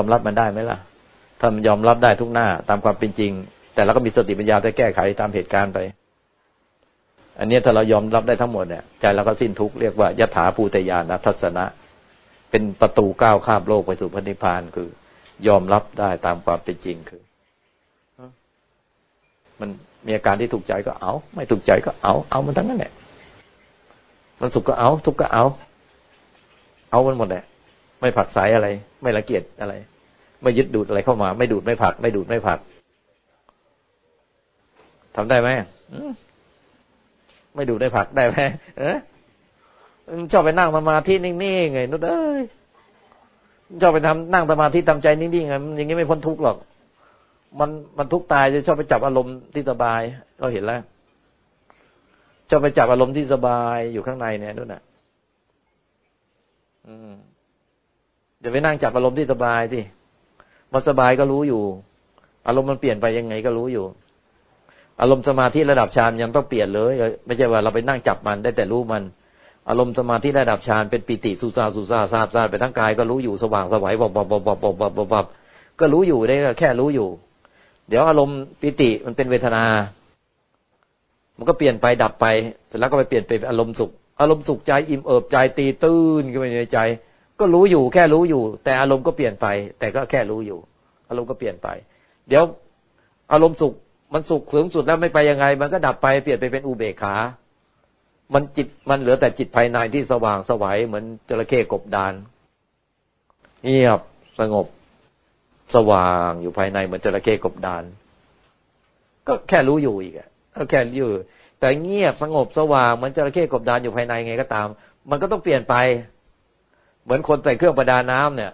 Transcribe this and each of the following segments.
ยอมรับมันได้ไหมล่ะ ถ้ามันยอมรับได้ทุกหน้าตามความเป็นจริง แต่เราก็มีสติปัญญาได้แก้ไขตามเหตุการณ์ไป อันนี้ถ้าเรายอมรับได้ทั้งหมดเนี่ยใจเราก็สิ้นทุกข์เรียกว่ายถาภูตยานทัศนะ เป็นประตูก้าวข้ามโลกไปสู่พระนิพพานคือ ยอมรับได้ตามความเป็นจริงคือ มันมีอาการที่ถูกใจก็เอา ไม่ถูกใจก็เอา เอามันทั้งนั้นแหละมันสุขก็เอา ทุกข์ก็เอา เอามันหมดแหละ ไม่ผักสายอะไร ไม่ละเกียดอะไร ไม่ยึดดูดอะไรเข้ามา ไม่ดูดไม่ผัก ไม่ดูดไม่ผักทำได้ไหมไม่ดูดได้ผักได้ไหมเออชอบไปนั่งสมาธินิ่งๆไงนุ๊ดเอ้ยชอบไปทำนั่งสมาธิทำใจนิ่งๆไงอย่างนี้ไม่พ้นทุกข์หรอก มันมันทุกตายจะชอบไปจับอารมณ์ที่สบาย เราเห็นแล้วชอบไปจับอารมณ์ที่สบายอยู่ข้างในเนี่ยนู่นน่ะ อืม เดี๋ยวไปนั่งจับอารมณ์ที่สบายสิมันสบายก็รู้อยู่ อารมณ์มันเปลี่ยนไปยังไงก็รู้อยู่ อารมณ์สมาธิระดับฌานยังต้องเปลี่ยนเลย ไม่ใช่ว่าเราไปนั่งจับมันได้แต่รู้มัน อารมณ์สมาธิระดับฌานเป็นปิติสุซาสุซาซาบซาไปทั้งกายก็รู้อยู่สว่างสวัยบอบบอบบอบบอบบอบบอบก็รู้อยู่ได้แค่รู้อยู่ เดี๋ยวอารมณ์ปิติมันเป็นเวทนา มันก็เปลี่ยนไปดับไปเสร็จแล้วก็ไปเปลี่ยนเป็นอารมณ์สุข อารมณ์สุขใจอิ่มเอิบใจตีตื้นขึ้นไปในใจ ก็รู้อยู่แค่รู้อยู่ แต่อารมณ์ก็เปลี่ยนไป แต่ก็แค่รู้อยู่ อารมณ์ก็เปลี่ยนไป เดี๋ยวอารมณ์สุขมันสุขสูงสุดแล้วไม่ไปยังไง มันก็ดับไปเปลี่ยนไปเป็นอุเบกขา มันจิตมันเหลือแต่จิตภายในที่สว่างสวัยเหมือนจระเข้กบดานเงียบสงบ สว่างอยู่ภายในเหมือนจระเข้กบดาน ก็แค่รู้อยู่อีกอะก็แค่อยู่ แต่เงียบสงบสว่างเหมือนจระเข้กบดานอยู่ภายในไงก็ตาม มันก็ต้องเปลี่ยนไป เหมือนคนใส่เครื่องประดาน้ำเนี่ย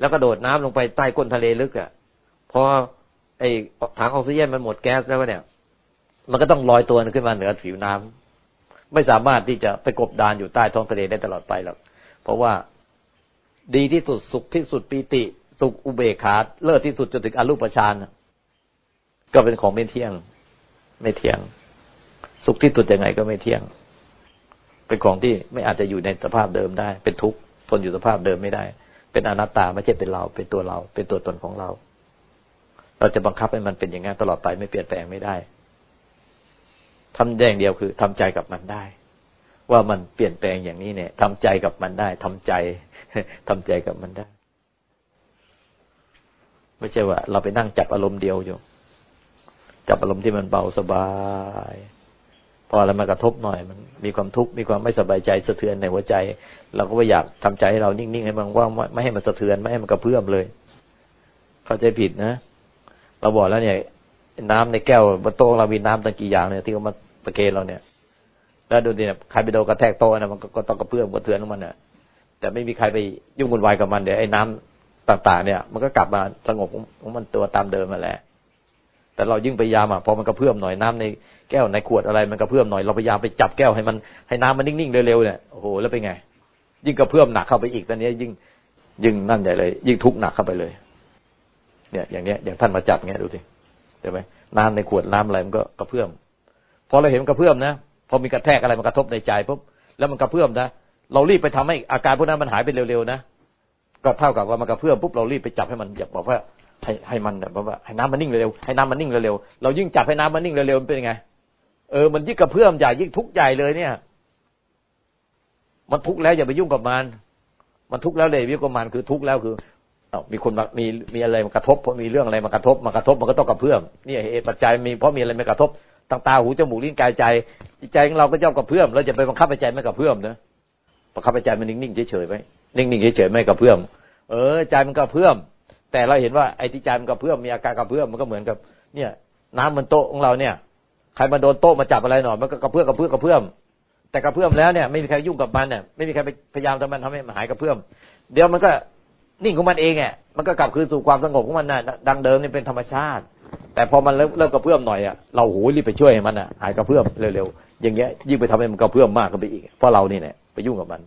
แล้วก็โดดน้ำลงไปใต้ก้นทะเลลึกอะ่ะพอไอ้ถังออกซิเจนมันหมดแก๊สแล้วเนี่ย มันก็ต้องลอยตัวขึ้นมาเหนือผิวน้ำไม่สามารถที่จะไปกบดานอยู่ใต้ท้องทะเลได้ตลอดไปหรอกเพราะว่าดีที่สุดสุขที่สุดปีติ สุขอุเบกขาเลิศที่สุดจนถึงอรูปฌานก็เป็นของไม่เที่ยง ไม่เที่ยง สุขที่สุดยังไงก็ไม่เที่ยง เป็นของที่ไม่อาจจะอยู่ในสภาพเดิมได้ เป็นทุกข์ ทนอยู่สภาพเดิมไม่ได้ เป็นอนัตตาไม่ใช่เป็นเรา เป็นตัวเรา เป็นตัวตนของเรา เราจะบังคับให้มันเป็นอย่างนั้นตลอดไปไม่เปลี่ยนแปลงไม่ได้ทำอย่างเดียวคือทำใจกับมันได้ ว่ามันเปลี่ยนแปลงอย่างนี้เนี่ยทำใจกับมันได้ทำใจทำใจกับมันได้ไม่ใช่ว่า เราไปนั่งจับอารมณ์เดียวอยู่ จับอารมณ์ที่มันเบาสบาย พออะไรมากระทบหน่อย มันมีความทุกข์มีความไม่สบายใจสะเทือนในหัวใจ เราก็ไม่อยากทำใจให้เรานิ่งๆให้มันว่างไม่ให้มันสะเทือนไม่ให้มันกระเพื่อมเลย เข้าใจผิดนะ เราบอกแล้วเนี่ย น้ำในแก้วบนโต๊ะเรามีน้ำตั้งกี่อย่างเนี่ยที่เขามาตะเกนเราเนี่ย แล้วดูดิเนี่ยใครไปโดนกระแทกโต๊ะนะมันก็ต้องกระเพื่อมกระเทือนของมันเนี่ยแต่ไม่มีใครไปยุ่งวุ่นวายกับมันเดี๋ยวไอ้น้ำต่าง ๆ เนี่ย มันก็กลับมาสงบของมันตัวตามเดิมมาแหละ แต่เรายิ่งพยายามอะพอมันกระเพื่อมหน่อยน้ำในแก้วในขวดอะไรมันกระเพื่อมหน่อยเราพยายามไปจับแก้วให้มันให้น้ำมันนิ่งๆเร็วๆเนี่ยโอ้โหแล้วเป็นไง ยิ่งกระเพื่อมหนักเข้าไปอีกตอนนี้ยิ่งยิ่งนั่นใหญ่เลย ยิ่งทุกข์หนักเข้าไปเลย เนี่ย อย่างเงี้ยอย่างท่านมาจับเงี้ยดูสิใช่ไหมน้ำในขวดน้ำอะไรมันก็กระเพื่อมพอเราเห็นมันกระเพื่อมนะพอมีกระแทกอะไรมันกระทบในใจปุ๊บแล้วมันกระเพื่อมนะเรารีบไปทำให้อาการพวกนั้นมันหายไปเร็วๆนะก็เท่ากับว่ามันกระเพื่อมปุ๊บเรารีบไปจับให้มันอยาบอกว่า ให้ให้มันแบบว่าให้น้ำมันนิ่งเร็วให้น้ำมันนิ่งเร็วเรายิ่งจับให้น้ำมันนิ่งเร็วมันเป็นยังไง เออมันยิ่งกระเพื่อมใหญ่ยิ่งทุกข์ใหญ่เลยเนี่ย มันทุกข์แล้วอย่าไปยุ่งกับมัน มันทุกข์แล้วเลยวิกมันคือทุกข์แล้วคือมีคนมีมีอะไรมากระทบเพราะมีเรื่องอะไรมากระทบมากระทบมันก็ต้องกระเพื่อมนี่เหตุปัจจัยมีเพราะมีอะไรมากระทบทางตาหูจมูกลิ้นกายใจใจของเราก็ย่อมกระเพื่อมเราจะไปบังคับใจไม่กระเพื่อมนะบังคับใจมันนิ่งๆเฉยๆไว้นิ่งๆเฉยๆไม่กระเพื่อมเออใจมันกระเพื่อม แต่เราเห็นว่าไอ้ที่ใจมันกระเพื่อมมีอาการกระเพื่อมมันก็เหมือนกับ เนี่ย น้ำมันโต๊ะของเราเนี่ย ใครมาโดนโต๊ะมาจับอะไรหน่อยมันก็กระเพื่อมกระเพื่อมกระเพื่อมแต่กระเพื่อมแล้วเนี่ยไม่มีใครยุ่งกับมันเนี่ยไม่มีใครไปพยายามทำมันทำให้มันหายกระเพื่อมเดี๋ยวมันก็นิ่งของมันเองอะมันก็กลับคืนสู่ความสงบของมันน่ะดังเดิมนี่เป็นธรรมชาติ แต่พอมันเริ่มเริ่มกระเพื่อมหน่อยอะเราโหรีบไปช่วยมันอะหายกระเพื่อมเร็วๆอย่างเงี้ยยิ่งไปทำให้มันกระเพื่อมมากขึ้นไปอีกเพราะเรานี่เนี่ยไปยุ่งกับมัน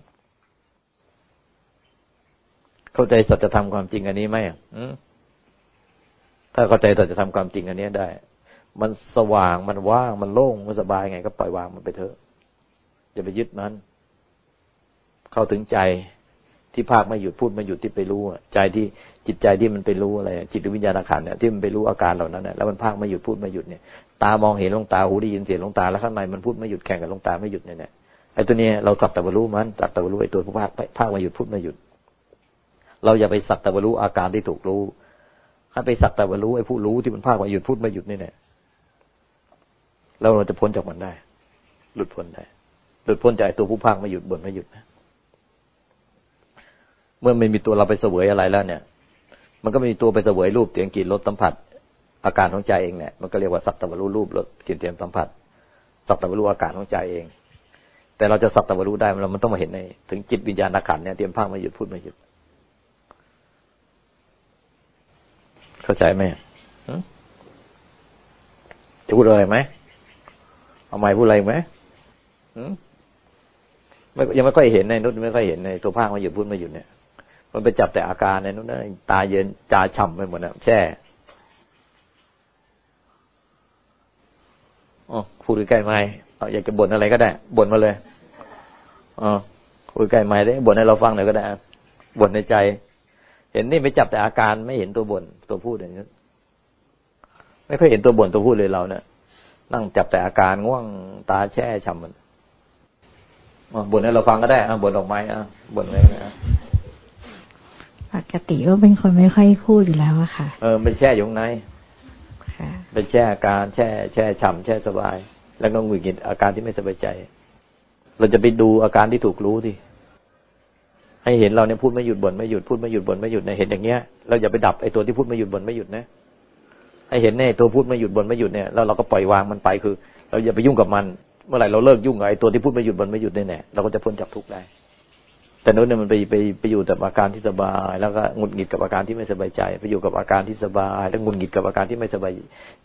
เข้าใจสัจธรรมความจริงอันนี้ไหมถ้าเข้าใจสัจธรรมความจริงอันนี้ได้ มันสว่างมันว่างมันโล่งมันสบายไง ก็ปล่อยวางมันไปเถอะอย่าไปยึดมัน เข้าถึงใจที่ภาคไม่หยุดพูดไม่หยุดที่ไปรู้ใจที่จิตใจที่มันไปรู้อะไรจิตวิญญาณขันเนี่ยที่มันไปรู้อาการเหล่านั้นเนี่ยแล้วมันภาคไม่หยุดพูดไม่หยุดเนี่ยตามองเห็นลงตาหูได้ยินเสียงลงตาแล้วข้างในมันพูดไม่หยุดแข่งกับลงตาไม่หยุดเนี่ยไอ้ตัวนี้เราสักแต่ว่ารู้มันสักแต่ว่ารู้ไอ้ตัวภาคภาคไม่หยุดพูดไม่หยุด เราอย่าไปสักแต่ว่ารู้อาการที่ถูกรู้ให้ไปสักแต่ว่ารู้ไอ้ผู้รู้ที่มันภาคม่หยุดพูดม่หยุดนี่แหละแล้วเราจะพ้นจากมันได้ หลุดพ้นได้ หลุดพ้นจากตัวผู้ภาคม่หยุดบ่นม่หยุดนะเมื่อไม่มีตัวเราไปเสวยอะไรแล้วเนี่ย มันก็ไม่มีตัวไปเสวยรูปเสียงกลิ่นรสสัมผัส อาการของใจเองเนี่ยมันก็เรียกว่าสักตะวรู้รูปรสกลิ่นเสียงสัมผัส สักตะวรู้อาการของใจเอง แต่เราจะสักตะวรู้ได้เรามันต้องมาเห็นในถึงจิตวิญญาณขันเนี่ยเตรียมพังมาหยุดพูดมาหยุด เข้าใจไหมจะพูดอะไรไหมเอาไม้พูดอะไรไหมไม่ยังไม่ค่อยเห็นในนุษไม่ค่อยเห็นในตัวภาคมาหยุดพูดมาหยุดเนี่ย มันไปจับแต่อาการในนู้นนะตาเย็นจาฉ่ำไปหมดนะแช่อ๋อพูดใกล้ไม้เอาอยากจะบ่นอะไรก็ได้บ่นมาเลยอ๋อพูดใกล้ไม้ได้บ่นให้เราฟังหน่อยก็ได้บ่นในใจ เห็นนี่ไปจับแต่อาการไม่เห็นตัวบ่นตัวพูดอย่างนี้ไม่ค่อยเห็นตัวบ่นตัวพูดเลยเราเนี่ยนั่งจับแต่อาการง่วงตาแช่ฉ่ำมันบ่นให้เราฟังก็ได้บ่นออกไม้อะบ่นอะไรนะปกติก็เป็นคนไม่ค่อยพูดอยู่แล้วอะค่ะ เออไปแช่อยู่ในไปแช่อาการแช่ แช่ฉ่ำแช่สบาย แล้วก็หงุดหงิดอาการที่ไม่สบายใจ เราจะไปดูอาการที่ถูกรู้ที่ ให้เห็นเราเนี่ยพูดไม่หยุดบ่นไม่หยุดพูดไม่หยุดบ่นไม่หยุดเนี่ยเห็นอย่างเงี้ยเราอย่าไปดับไอ้ตัวที่พูดไม่หยุดบ่นไม่หยุดนะให้เห็นเนี่ยตัวพูดไม่หยุดบ่นไม่หยุดเนี่ยแล้วเราก็ปล่อยวางมันไปคือ เราอย่าไปยุ่งกับมัน เมื่อไหร่เราเลิกยุ่งกับไอ้ตัวที่พูดไม่หยุดบ่นไม่หยุดเนี่ยเราก็จะพ้นจากทุกข์ได้แต่นู้นเนี่ยมันไปไปไปอยู่แต่อาการที่สบาย แล้วก็หงุดหงิดกับอาการที่ไม่สบายใจ ไปอยู่กับอาการที่สบาย แล้วหงุดหงิดกับอาการที่ไม่สบาย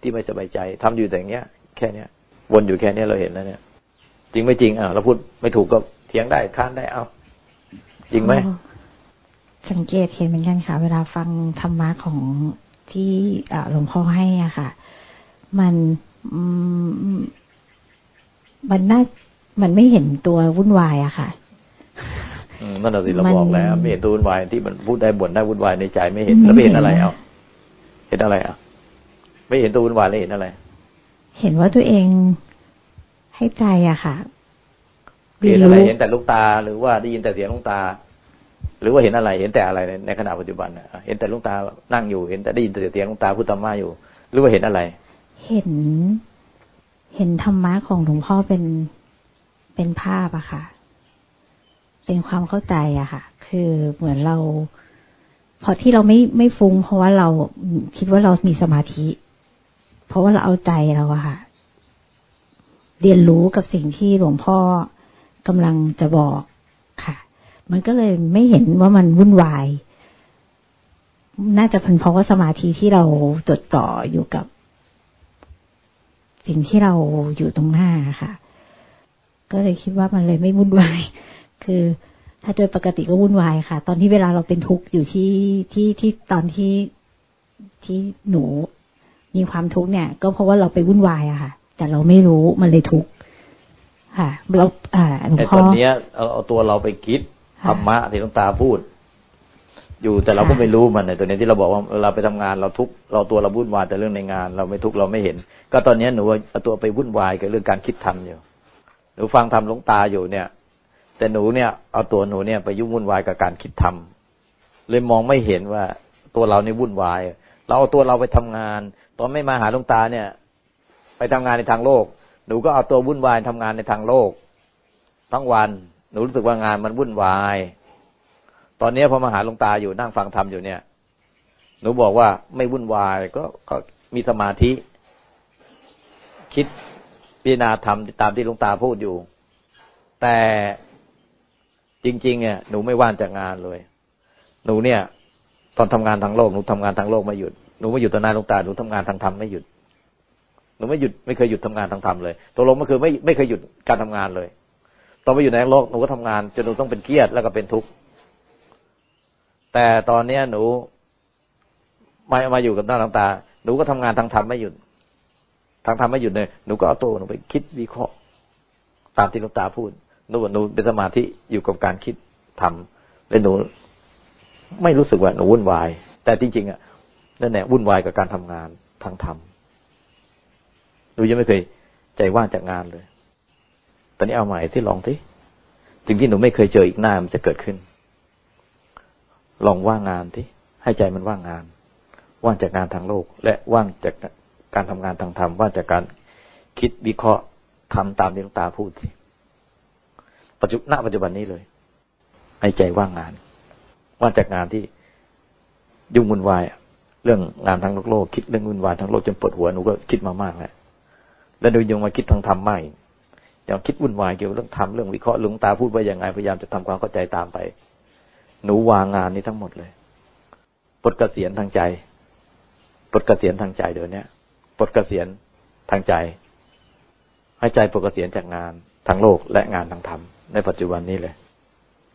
ที่ไม่สบายใจทำอยู่แต่อย่างเงี้ย แค่เนี้ยวนอยู่แค่เนี้ยเราเห็นแล้วเนี่ย จริงไม่จริงอะเราพูดไม่ถูกก็เถียงได้ค้านได้เอา จริงไหมสังเกตเห็นเหมือนกันค่ะ เวลาฟังธรรมะของที่หลวงพ่อให้อะค่ะ มันมันน่ามันไม่เห็นตัววุ่นวายอะค่ะนั่นสิเราบอกแล้ว ไม่เห็นตัววุ่นวายที่มันพูดได้บ่นได้วุ่นวายในใจไม่เห็นแล้วไม่เห็นอะไรเอาเห็นอะไรอะไม่เห็นตัววุ่นวายแล้วเห็นอะไร เห็นว่าตัวเองให้ใจอะค่ะ เห็นอะไรเห็นแต่ลูกตา หรือว่าได้ยินแต่เสียงลูกตา หรือว่าเห็นอะไรเห็นแต่อะไรในขณะปัจจุบันเห็นแต่ลูกตานั่งอยู่เห็นแต่ได้ยินแต่เสียงลูกตาพูดธรรมะอยู่ หรือว่าเห็นอะไร เห็น เห็นธรรมะของหลวงพ่อเป็นเป็นภาพอะค่ะ เป็นความเข้าใจอะค่ะ คือเหมือนเราพอที่เราไม่ไม่ฟุ้ง เพราะว่าเราคิดว่าเรามีสมาธิ เพราะว่าเราเอาใจเราอะค่ะ เรียนรู้กับสิ่งที่หลวงพ่อ กำลังจะบอกค่ะ มันก็เลยไม่เห็นว่ามันวุ่นวาย น่าจะเป็นเพราะว่าสมาธิที่เราจดจ่ออยู่กับ สิ่งที่เราอยู่ตรงหน้าค่ะ ก็เลยคิดว่ามันเลยไม่วุ่นวาย คือถ้าโดยปกติก็วุ่นวายค่ะ ตอนที่เวลาเราเป็นทุกข์อยู่ที่ที่ที่ตอนที่ที่หนูมีความทุกข์เนี่ย ก็เพราะว่าเราไปวุ่นวายอะค่ะ แต่เราไม่รู้มันเลยทุกข์ ค่ะเราอ่าหลวงพ่อตอนนี้เอาเอาตัวเราไปคิดธรรมะที่หลวงตาพูด อยู่แต่เราก็ไม่รู้มันในตัวนี้ที่เราบอกว่าเราไปทำงานเราทุกเราตัวเราวุ่นวายแต่เรื่องในงาน เราไม่ทุกเราไม่เห็น ก็ตอนนี้หนูเอาตัวไปวุ่นวายกับเรื่องการคิดทำอยู่หนูฟังทำหลวงตาอยู่เนี่ย แต่หนูเนี่ยเอาตัวหนูเนี่ยไปยุ่งวุ่นวายกับการคิดทำเลยมองไม่เห็นว่าตัวเรานี่วุ่นวาย เราเอาตัวเราไปทำงาน ตอนไม่มาหาหลวงตาเนี่ย ไปทำงานในทางโลก หนูก็เอาตัววุ่นวายทำงานในทางโลก ทั้งวัน หนูรู้สึกว่างานมันวุ่นวาย ตอนนี้พอมาหาหลวงตาอยู่นั่งฟังธรรมอยู่เนี่ย หนูบอกว่าไม่วุ่นวายก็ก็มีสมาธิ คิดพิจารณาธรรมตามที่หลวงตาพูดอยู่ แต่จริงๆเนี่ยหนูไม่ว่างจากงานเลย หนูเนี่ย ตอนทำงานทางโลกหนูทำงานทางโลกไม่หยุดหนูไม่หยุดตอนนาหลวงตาหนูทำงานทางธรรมไม่หยุด หนูไม่หยุดไม่เคยหยุดทำงานทางธรรมเลยตกลงก็คือไม่ไม่เคยหยุดการทำงานเลยตอนไปอยู่ในโลกหนูก็ทำงานจนหนูต้องเป็นเครียดแล้วก็เป็นทุกข์แต่ตอนเนี้ยหนูมามาอยู่กับหน้าหลวงตา หนูก็ทำงานทางธรรมไม่หยุด ทางธรรมไม่หยุดเลยหนูก็เอาตัวหนูไปคิดวิเคราะห์ตามที่หลวงตาพูดหนูหนูเป็นสมาธิอยู่กับการคิดทำแล้วหนู ไม่รู้สึกว่าหนูวุ่นวาย แต่จริงๆอะนั่นแหละวุ่นวายกับการทำงานทางธรรม หนูยังไม่เคยใจว่างจากงานเลย ตอนนี้เอาใหม่ที่ลองที่สิ่งที่หนูไม่เคยเจออีกหน้ามันจะเกิดขึ้น ลองว่างงานที่ให้ใจมันว่างงาน ว่างจากงานทางโลก และว่างจากการทำงานทางธรรมว่างจากการคิดวิเคราะห์ทำตามที่หลวงตาพูดสิปัจจุบันปัจจุบันนี้เลย ให้ใจว่างงาน ว่างจากงานที่ยุ่งวุ่นวายเรื่องงานทางโลกโลก คิดเรื่องวุ่นวายทางโลกจนปวดหัวหนูก็คิดมามากแล้ว แล้วหนูยังมาคิดทางธรรมไม่อย่างคิดวุ่นวายเกี่ยวกับเรื่องธรรมเรื่องวิเคราะห์หลวงตาพูดว่ายังไงพยายามจะทำความเข้าใจตามไป หนูวางงานนี้ทั้งหมดเลยปลดเกษียณทางใจปลดเกษียณทางใจเดี๋ยวนี้ปลดเกษียณทางใจ ให้ใจปลดเกษียณจากงานทางโลกและงานทางธรรมในปัจจุบันนี้เลย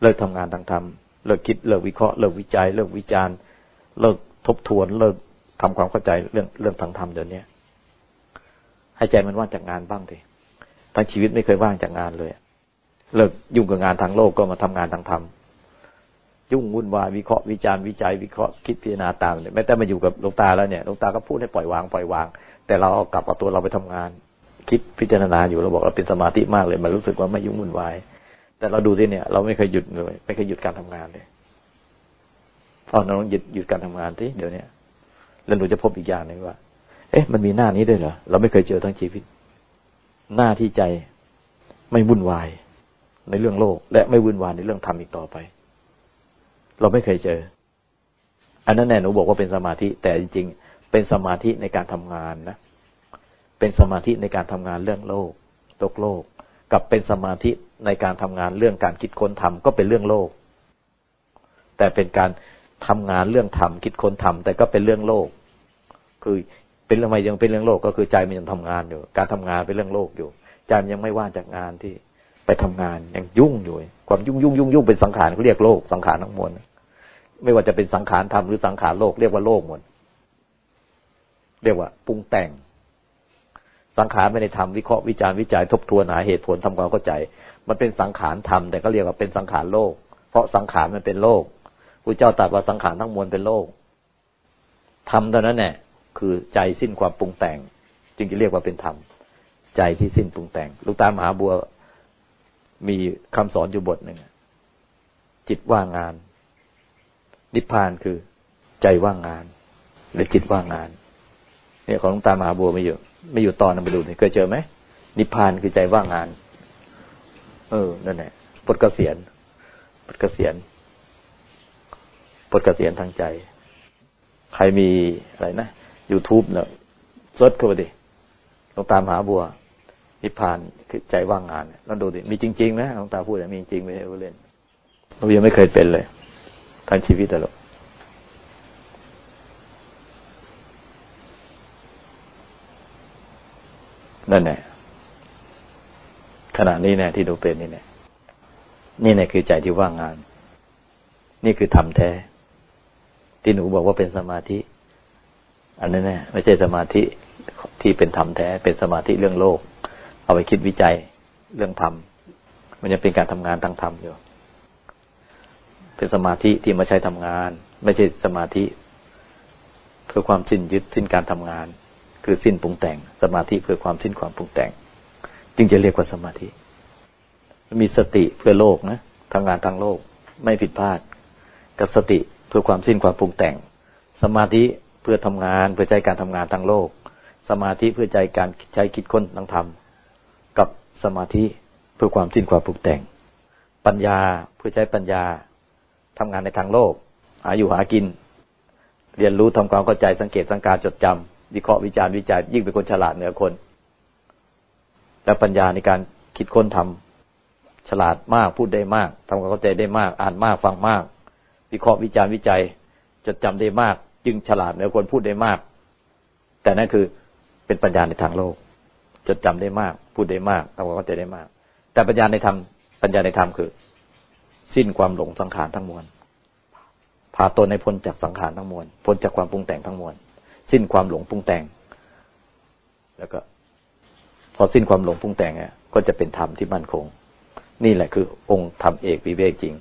เลิกทำงานทางธรรมเลิกคิดเลิกวิเคราะห์เลิกวิจัย เลิกวิจารณ์ เลิกทบทวน เลิกทำความเข้าใจเรื่องเรื่องทางธรรมเดี๋ยวนี้ ให้ใจมันว่างจากงานบ้างทีทั้งชีวิตไม่เคยว่างจากงานเลยเลิกยุ่งกับงานทางโลกก็มาทำงานทางธรรมยุ่งวุ่นวายวิเคราะห์วิจารณ์วิจัยวิเคราะห์คิดพิจารณาตามเนี่ยแม้แต่มาอยู่กับหลวงตาแล้วเนี่ยหลวงตาก็พูดให้ปล่อยวางปล่อยวาง แต่เราเอากลับกับตัวเราไปทำงาน คิดพิจารณาอยู่เราบอกเราเป็นสมาธิมากเลย มันรู้สึกว่าไม่ยุ่งวุ่นวาย แต่เราดูที่เนี่ย เราไม่เคยหยุดเลย ไม่เคยหยุดการทำงานเลยเอาน้องหยุดหยุดการทำงานที่เดี๋ยวนี้แล้วหนูจะพบอีกอย่างหนึ่งว่า เอ๊ะ มันมีหน้านี้ด้วยเหรอ เราไม่เคยเจอทั้งชีวิต หน้าที่ใจไม่วุ่นวายในเรื่องโลก และไม่วุ่นวายในเรื่องธรรมอีกต่อไป เราไม่เคยเจอ อันนั้นแน่หนูบอกว่าเป็นสมาธิ แต่จริง ๆ เป็นสมาธิในการทำงานนะ เป็นสมาธิในการทำงานเรื่องโลกโลกโลก กับเป็นสมาธิในการทำงานเรื่องการคิดค้นธรรมก็เป็นเรื่องโลก แต่เป็นการทำงานเรื่องธรรมคิดค้นธรรมแต่ก็เป็นเรื่องโลก คือ เป็นเรื่องอะไรยังเป็นเรื่องโลกก็คือใจมันยังทำงานอยู่ การทำงานเป็นเรื่องโลกอยู่ ใจมันยังไม่ว่างจากงานที่ไปทำงานยังยุ่งอยู่ ความยุ่งยุ่งยุ่งยุ่งเป็นสังขารเขาเรียกโลกสังขารทั้งมวลไม่ว่าจะเป็นสังขารธรรมหรือสังขารโลกเรียกว่าโลกหมดเรียกว่าปรุงแต่ง สังขารไม่ได้ทำวิเคราะห์วิจารณ์วิจัยทบทวนหาเหตุผลทำความเข้าใจ มันเป็นสังขารธรรมแต่ก็เรียกว่าเป็นสังขารโลก เพราะสังขารมันเป็นโลกพระเจ้าตรัสว่าสังขารทั้งมวลเป็นโลกธรรมเท่านั้นแหละ คือใจสิ้นความปรุงแต่ง จึงจะเรียกว่าเป็นธรรม ใจที่สิ้นปรุงแต่งลูกตามหาบัวมีคำสอนอยู่บทหนึ่งจิตว่างงาน นิพพานคือใจว่างงาน หรือจิตว่างงาน เนี่ยของลูกตามหาบัวไม่อยู่ ไม่อยู่ตอนนั้นไปดูเคยเจอไหมนิพพานคือใจว่างงาน เออนั่นแหละปลดเกษียณปลดเกษียณปลดเกษียณทางใจ ใครมีอะไรนะ YouTube เนะเซิร์ชเข้าไปดิลองตามหาบัว นิพพานคือใจว่างงานลองดูดิมีจริง ๆ นะลองตาพูดแต่มีจริงไม่ใช่เล่นเรายังไม่เคยเป็นเลยทั้งชีวิตแต่ละนั่นแหละขณะนี้เนี่ยที่ดูเป็นนี่เนี่ยนี่เนี่ยคือใจที่ว่างงาน นี่คือธรรมแท้ ที่หนูบอกว่าเป็นสมาธิ อันนั้นแน่ไม่ใช่สมาธิที่เป็นธรรมแท้ เป็นสมาธิเรื่องโลก เอาไปคิดวิจัยเรื่องธรรม มันยังเป็นการทำงานทางธรรมอยู่ เป็นสมาธิที่มาใช้ทำงาน ไม่ใช่สมาธิ เพื่อความสิ้นยึดสิ้นการทำงาน คือสิ้นปรุงแต่ง สมาธิเพื่อความสิ้นความปรุงแต่ง จึงจะเรียกว่าสมาธิ มีสติเพื่อโลกนะทำงานทางโลก ไม่ผิดพลาด กับสติเพื่อความสิ้นความปรุงแต่ง สมาธิ เพื่อทำงานเพื่อใจการทำงานทางโลก สมาธิเพื่อใจการใช้คิดค้นทางธรรม กับสมาธิเพื่อความสิ้นความปรุงแต่ง ปัญญาเพื่อใช้ปัญญาทำงานในทางโลก หาอยู่หากิน เรียนรู้ทำความเข้าใจสังเกตสังการจดจำวิเคราะห์วิจารณ์วิจัยยิ่งเป็นคนฉลาดเหนือคน และปัญญาในการคิดค้นทำฉลาดมากพูดได้มากทำความเข้าใจได้มาก อ่านมากฟังมาก วิเคราะห์วิจารณ์วิจัย จดจำได้มาก จึงฉลาดเหนือคนพูดได้มาก แต่นั่นคือเป็นปัญญาในทางโลก จดจำได้มาก พูดได้มากทำความเข้าใจได้มาก แต่ปัญญาในธรรมปัญญาในธรรมคือ สิ้นความหลงสังขารทั้งมวลพาตนในพ้นจากสังขารทั้งมวลพ้นจากความปรุงแต่งทั้งมวลสิ้นความหลงปรุงแต่ง แล้วก็ พอสิ้นความหลงปรุงแต่งเนี่ยก็จะเป็นธรรมที่มั่นคง นี่แหละคือองค์ธรรมเอกวิเวกจริง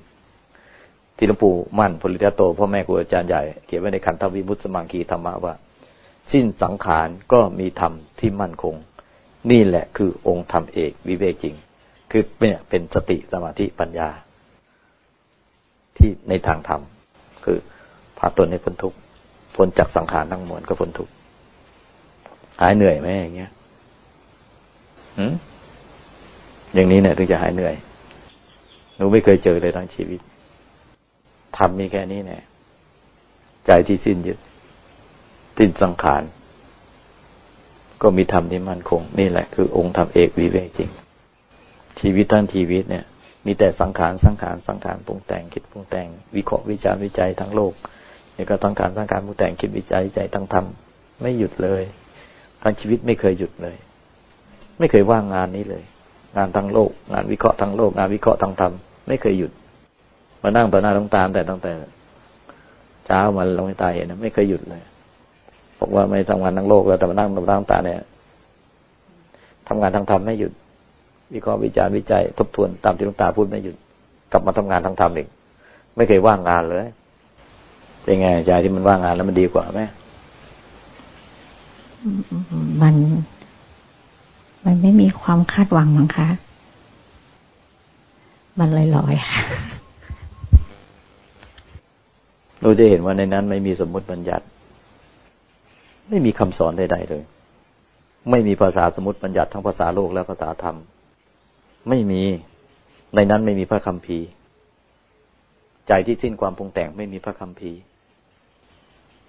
ที่หลวงปู่มั่นผลิตโตพ่อแม่ครูอาจารย์ใหญ่เขียนไว้ในขันธวิมุตสมังคีธรรมะว่า สิ้นสังขารก็มีธรรมที่มั่นคง นี่แหละคือองค์ธรรมเอกวิเวกจริง คือเนี่ยเป็นสติสมาธิปัญญา ที่ในทางธรรม คือพาตนให้พ้นทุกข์พ้นจากสังขารทั้งมวลก็พ้นทุกข์หายเหนื่อยไหมอย่างเงี้ยอย่างนี้เนี่ยถึงจะหายเหนื่อยหนูไม่เคยเจอเลยทั้งชีวิต ทำมีแค่นี้เนี่ยใจที่สิ้นยึดสิ้นสังขาร ก็มีธรรมที่มั่นคง นี่แหละคือองค์ธรรมเอกวิเวกจริง ชีวิตทั้งชีวิตเนี่ย มีแต่สังขารสังขารสังขารปรุงแต่งคิดปรุงแต่ง วิเคราะห์วิจารณ์วิจัยทั้งโลกนี่ก็สังขารสังขารปรุงแต่งคิดวิจัยวิจัยทั้งธรรมไม่หยุดเลยทั้งชีวิตไม่เคยหยุดเลย ไม่เคยว่างงานนี้เลย งานทั้งโลก งานวิเคราะห์ทั้งโลก งานวิเคราะห์ทั้งธรรมไม่เคยหยุด มานั่งต่อหน้าต้องตามแต่ตั้งแต่ เช้ามาลงตาเห็นนะไม่เคยหยุดเลยบอกว่าไม่ทำงานทั้งโลกแล้วแต่มานั่งต่อหน้าต้องตาเนี่ยทำงานทั้งธรรมไม่หยุด วิเคราะห์วิจารณ์วิจัย ทบทวนตามที่ลุงตาพูดไม่หยุด กลับมาทำงานทั้งธรรมอีกไม่เคยว่างงานเลยเป็นไงใจที่มันว่างงานแล้วมันดีกว่าไหมมัน มันไม่มีความคาดหวังมั้งคะ มันลอยๆค่ะ เราจะเห็นว่าในนั้นไม่มีสมมติบัญญัติ ไม่มีคำสอนใดๆเลย ไม่มีภาษาสมมติบัญญัติทั้งภาษาโลกและภาษาธรรม ไม่มีในนั้นไม่มีพระคัมภีร์ ใจที่สิ้นความปรุงแต่งไม่มีพระคัมภีร์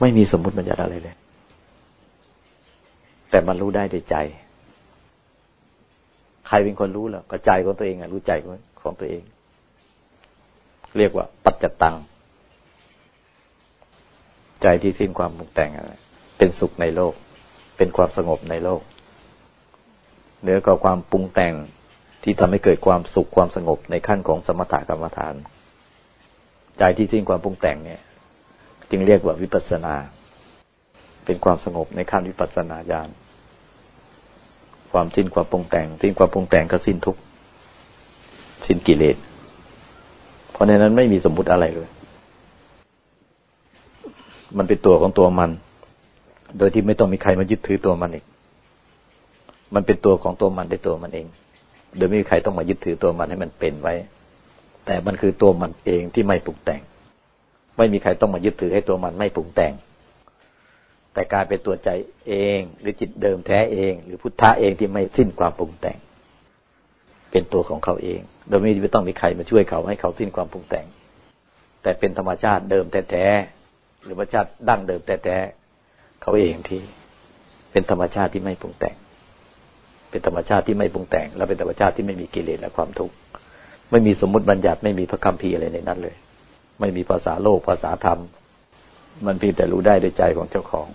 ไม่มีสมมติบัญญัติอะไรเลย แต่มันรู้ได้ด้วยใจ ใครเป็นคนรู้ล่ะก็ใจของตัวเองอะรู้ใจของตัวเอง เรียกว่าปัจจตัง ใจที่สิ้นความปรุงแต่งอะไรเป็นสุขในโลก เป็นความสงบในโลกเหนือกว่าความปรุงแต่งที่ทำให้เกิดความสุขความสงบในขั้นของสมถกรรมฐาน ใจที่สิ้นความปรุงแต่งเนี่ย จึงเรียกว่าวิปัสสนา เป็นความสงบในขั้นวิปัสสนาญาณความสิ้นความปรุงแต่ง สิ้นความปรุงแต่งก็สิ้นทุกสิ้นกิเลสเพราะในนั้นไม่มีสมมุติอะไรเลย มันเป็นตัวของตัวมัน โดยที่ไม่ต้องมีใครมายึดถือตัวมันอีก มันเป็นตัวของตัวมันในตัวมันเอง โดยไม่มีใครต้องมายึดถือตัวมันให้มันเป็นไว้ แต่มันคือตัวมันเองที่ไม่ปรุงแต่ง ไม่มีใครต้องมายึดถือให้ตัวมันไม่ปรุงแต่ง แต่กลายเป็นตัวใจเอง หรือจิตเดิมแท้เอง หรือพุทธะเองที่ไม่สิ้นความปรุงแต่ง เป็นตัวของเขาเอง โดยไม่ต้องมีใครมาช่วยเขาให้เขาสิ้นความปรุงแต่ง แต่เป็นธรรมชาติเดิมแท้ หรือธรรมชาติดั้งเดิมแต่ๆเขาเองที่เป็นธรรมชาติที่ไม่ปรุงแต่ง เป็นธรรมชาติที่ไม่ปรุงแต่ง และเป็นธรรมชาติที่ไม่มีกิเลสและความทุกข์ไม่มีสมมติบัญญัติไม่มีพระคัมภีร์อะไรในนั้นเลย ไม่มีภาษาโลกภาษาธรรม มันเพียงแต่รู้ได้ด้วยใจของเจ้าของ